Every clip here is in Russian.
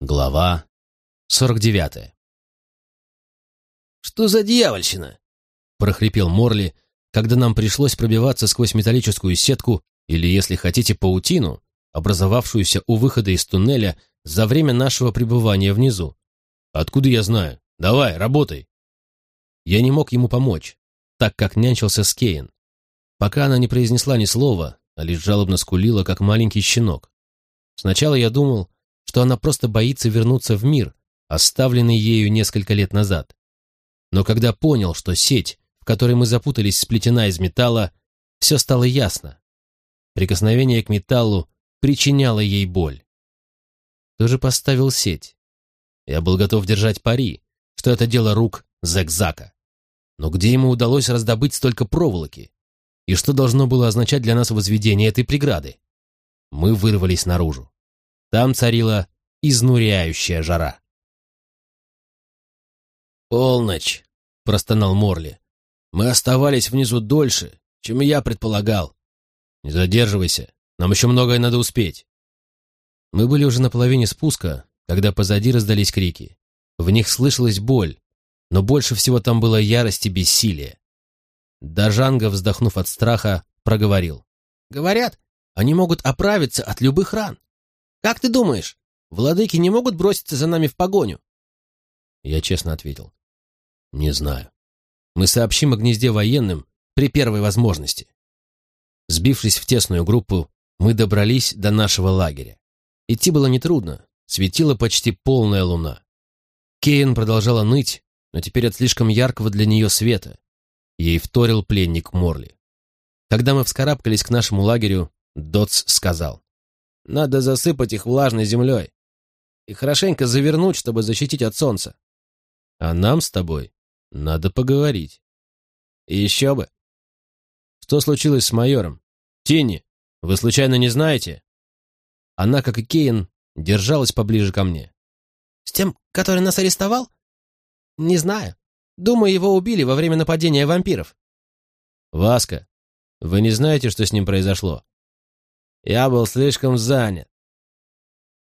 Глава 49 «Что за дьявольщина?» — прохрипел Морли, когда нам пришлось пробиваться сквозь металлическую сетку или, если хотите, паутину, образовавшуюся у выхода из туннеля за время нашего пребывания внизу. «Откуда я знаю? Давай, работай!» Я не мог ему помочь, так как нянчился с Кейн. Пока она не произнесла ни слова, а лишь жалобно скулила, как маленький щенок. Сначала я думал, что она просто боится вернуться в мир, оставленный ею несколько лет назад. Но когда понял, что сеть, в которой мы запутались, сплетена из металла, все стало ясно. Прикосновение к металлу причиняло ей боль. Кто же поставил сеть? Я был готов держать пари, что это дело рук Зэкзака. Но где ему удалось раздобыть столько проволоки? И что должно было означать для нас возведение этой преграды? Мы вырвались наружу. Там царила изнуряющая жара. «Полночь», — простонал Морли. «Мы оставались внизу дольше, чем я предполагал». «Не задерживайся, нам еще многое надо успеть». Мы были уже на половине спуска, когда позади раздались крики. В них слышалась боль, но больше всего там было ярость и бессилие. Дажанга, вздохнув от страха, проговорил. «Говорят, они могут оправиться от любых ран. Как ты думаешь, владыки не могут броситься за нами в погоню?» Я честно ответил. «Не знаю. Мы сообщим о гнезде военным при первой возможности». Сбившись в тесную группу, мы добрались до нашего лагеря. Идти было нетрудно, светила почти полная луна. Кейн продолжала ныть, но теперь от слишком яркого для нее света. Ей вторил пленник Морли. Когда мы вскарабкались к нашему лагерю, Дотс сказал. Надо засыпать их влажной землей и хорошенько завернуть, чтобы защитить от солнца. А нам с тобой надо поговорить. И еще бы. Что случилось с майором? Тинни, вы случайно не знаете? Она, как и Кейн, держалась поближе ко мне. С тем, который нас арестовал? Не знаю. Думаю, его убили во время нападения вампиров. Васка, вы не знаете, что с ним произошло? Я был слишком занят.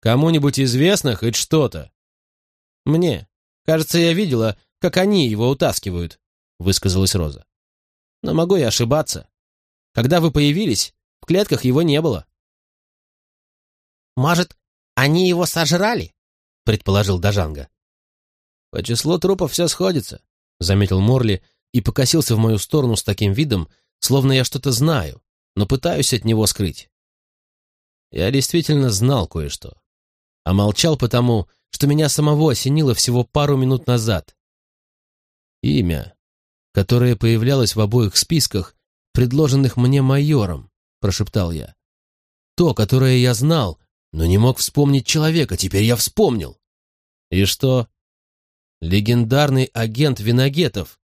Кому-нибудь известно хоть что-то? Мне. Кажется, я видела, как они его утаскивают, высказалась Роза. Но могу я ошибаться. Когда вы появились, в клетках его не было. Может, они его сожрали? предположил Дажанга. По числу трупов все сходится, заметил Морли и покосился в мою сторону с таким видом, словно я что-то знаю, но пытаюсь от него скрыть. Я действительно знал кое-что. А молчал потому, что меня самого осенило всего пару минут назад. Имя, которое появлялось в обоих списках, предложенных мне майором, прошептал я. То, которое я знал, но не мог вспомнить человека, теперь я вспомнил. И что? Легендарный агент Виногетов,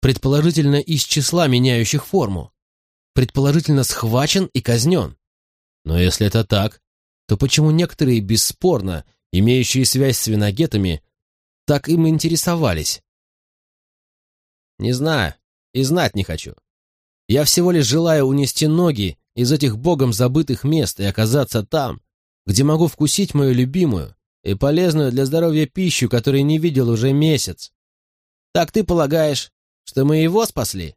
предположительно из числа меняющих форму, предположительно схвачен и казнен. Но если это так, то почему некоторые, бесспорно, имеющие связь с виногетами, так им интересовались? Не знаю и знать не хочу. Я всего лишь желаю унести ноги из этих богом забытых мест и оказаться там, где могу вкусить мою любимую и полезную для здоровья пищу, которую не видел уже месяц. Так ты полагаешь, что мы его спасли?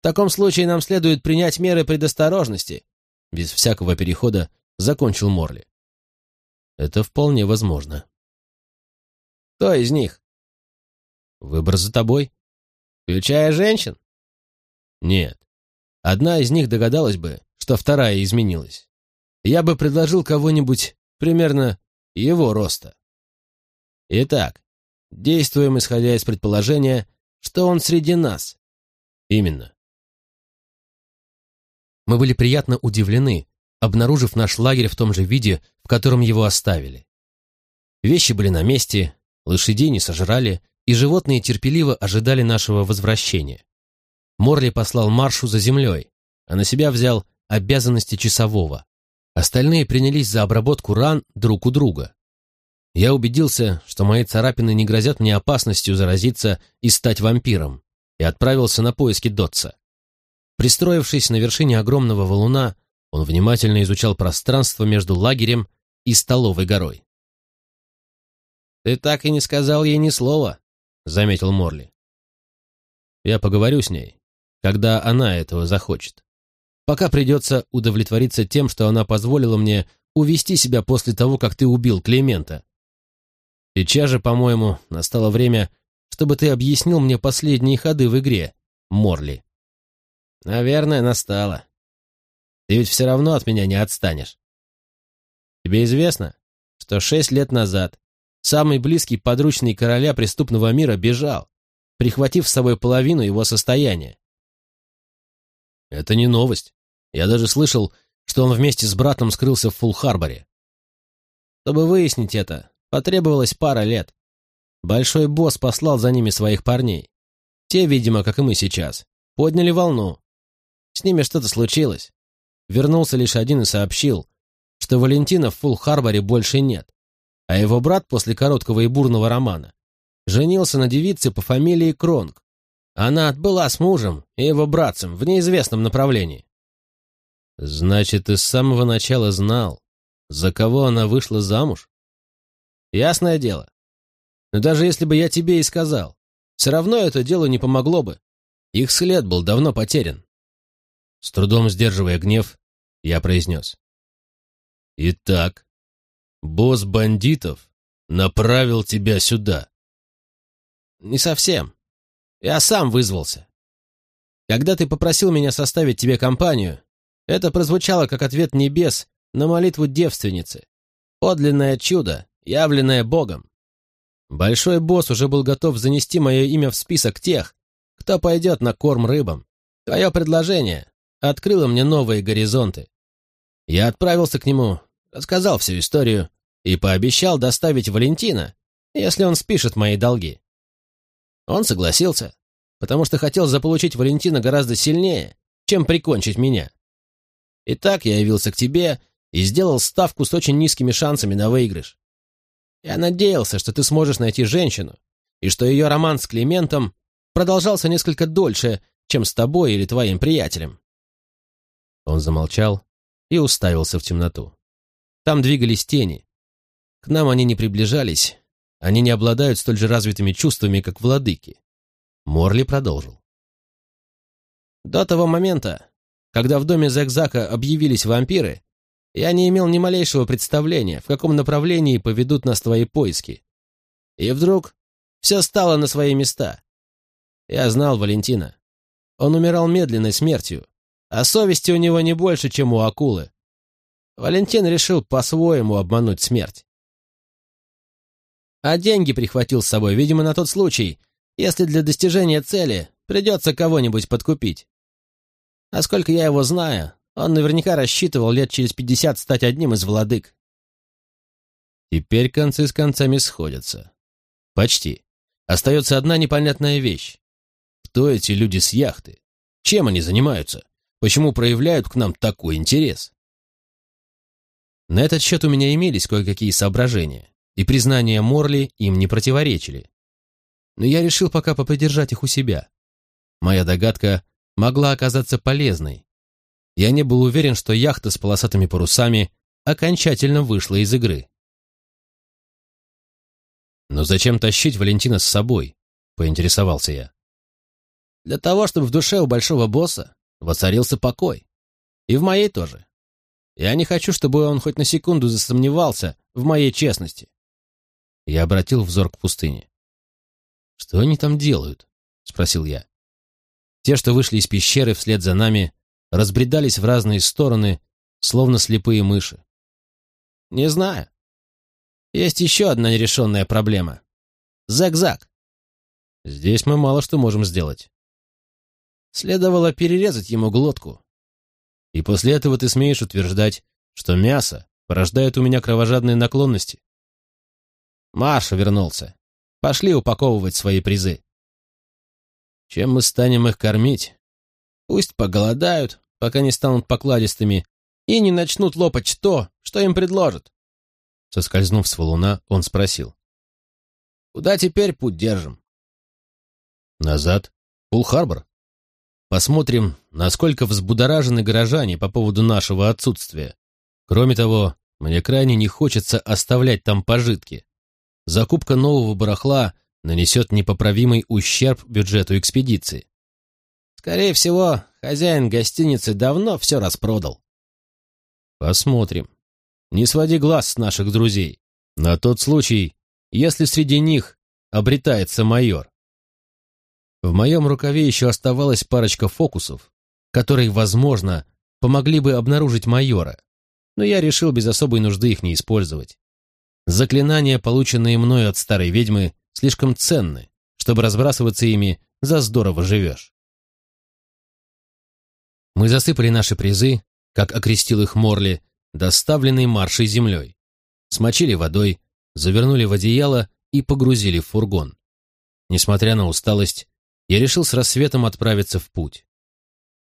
В таком случае нам следует принять меры предосторожности без всякого перехода закончил Морли. Это вполне возможно. Кто из них? Выбор за тобой. Включая женщин? Нет. Одна из них догадалась бы, что вторая изменилась. Я бы предложил кого-нибудь примерно его роста. Итак, действуем исходя из предположения, что он среди нас. Именно. Мы были приятно удивлены, обнаружив наш лагерь в том же виде, в котором его оставили. Вещи были на месте, лошадей не сожрали, и животные терпеливо ожидали нашего возвращения. Морли послал маршу за землей, а на себя взял обязанности часового. Остальные принялись за обработку ран друг у друга. Я убедился, что мои царапины не грозят мне опасностью заразиться и стать вампиром, и отправился на поиски Дотса. Пристроившись на вершине огромного валуна, он внимательно изучал пространство между лагерем и столовой горой. «Ты так и не сказал ей ни слова», — заметил Морли. «Я поговорю с ней, когда она этого захочет. Пока придется удовлетвориться тем, что она позволила мне увести себя после того, как ты убил Клемента. Сейчас же, по-моему, настало время, чтобы ты объяснил мне последние ходы в игре, Морли. Наверное, настало. Ты ведь все равно от меня не отстанешь. Тебе известно, что шесть лет назад самый близкий подручный короля преступного мира бежал, прихватив с собой половину его состояния. Это не новость. Я даже слышал, что он вместе с братом скрылся в Фулл-Харборе. Чтобы выяснить это, потребовалось пара лет. Большой босс послал за ними своих парней. Те, видимо, как и мы сейчас, подняли волну. С ними что-то случилось. Вернулся лишь один и сообщил, что Валентина в Фулл-Харборе больше нет, а его брат после короткого и бурного романа женился на девице по фамилии Кронг. Она отбыла с мужем и его братцем в неизвестном направлении. Значит, ты с самого начала знал, за кого она вышла замуж? Ясное дело. Но даже если бы я тебе и сказал, все равно это дело не помогло бы. Их след был давно потерян. С трудом сдерживая гнев, я произнес. Итак, босс бандитов направил тебя сюда. Не совсем. Я сам вызвался. Когда ты попросил меня составить тебе компанию, это прозвучало как ответ небес на молитву девственницы. Подлинное чудо, явленное Богом. Большой босс уже был готов занести мое имя в список тех, кто пойдет на корм рыбам. Твое предложение открыло мне новые горизонты. Я отправился к нему, рассказал всю историю и пообещал доставить Валентина, если он спишет мои долги. Он согласился, потому что хотел заполучить Валентина гораздо сильнее, чем прикончить меня. Итак, я явился к тебе и сделал ставку с очень низкими шансами на выигрыш. Я надеялся, что ты сможешь найти женщину, и что ее роман с Климентом продолжался несколько дольше, чем с тобой или твоим приятелем. Он замолчал и уставился в темноту. Там двигались тени. К нам они не приближались, они не обладают столь же развитыми чувствами, как владыки. Морли продолжил. До того момента когда в доме Зэгзака объявились вампиры, я не имел ни малейшего представления, в каком направлении поведут нас твои поиски. И вдруг все стало на свои места. Я знал Валентина. Он умирал медленной смертью, а совести у него не больше, чем у акулы. Валентин решил по-своему обмануть смерть. А деньги прихватил с собой, видимо, на тот случай, если для достижения цели придется кого-нибудь подкупить. А сколько я его знаю, он наверняка рассчитывал лет через пятьдесят стать одним из владык. Теперь концы с концами сходятся. Почти. Остается одна непонятная вещь. Кто эти люди с яхты? Чем они занимаются? Почему проявляют к нам такой интерес? На этот счет у меня имелись кое-какие соображения, и признания Морли им не противоречили. Но я решил пока попридержать их у себя. Моя догадка могла оказаться полезной. Я не был уверен, что яхта с полосатыми парусами окончательно вышла из игры. «Но зачем тащить Валентина с собой?» — поинтересовался я. «Для того, чтобы в душе у большого босса воцарился покой. И в моей тоже. Я не хочу, чтобы он хоть на секунду засомневался в моей честности». Я обратил взор к пустыне. «Что они там делают?» — спросил я. Те, что вышли из пещеры вслед за нами, разбредались в разные стороны, словно слепые мыши. «Не знаю. Есть еще одна нерешенная проблема. Зак-зак. Здесь мы мало что можем сделать. Следовало перерезать ему глотку. И после этого ты смеешь утверждать, что мясо порождает у меня кровожадные наклонности. Маша вернулся. Пошли упаковывать свои призы. Чем мы станем их кормить? Пусть поголодают, пока не станут покладистыми, и не начнут лопать то, что им предложат. Соскользнув с валуна, он спросил. «Куда теперь путь держим?» «Назад. Пул-Харбор. Посмотрим, насколько взбудоражены горожане по поводу нашего отсутствия. Кроме того, мне крайне не хочется оставлять там пожитки. закупка нового барахла нанесет непоправимый ущерб бюджету экспедиции. Скорее всего, хозяин гостиницы давно все распродал. Посмотрим. Не своди глаз с наших друзей. На тот случай, если среди них обретается майор. В моем рукаве еще оставалась парочка фокусов, которые, возможно, помогли бы обнаружить майора, но я решил без особой нужды их не использовать. Заклинания, полученные мною от старой ведьмы, слишком ценны, чтобы разбрасываться ими за здорово живешь. Мы засыпали наши призы, как окрестил их Морли, доставленной маршей землей, смочили водой, завернули в одеяло и погрузили в фургон. Несмотря на усталость, я решил с рассветом отправиться в путь.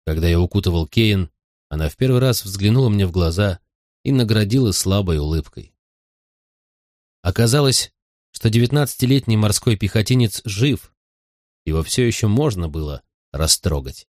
Когда я укутывал Кейн, она в первый раз взглянула мне в глаза и наградила слабой улыбкой. Оказалось, что девятнадцатилетний морской пехотинец жив, его все еще можно было растрогать.